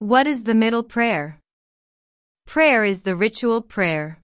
What is the middle prayer? Prayer is the ritual prayer.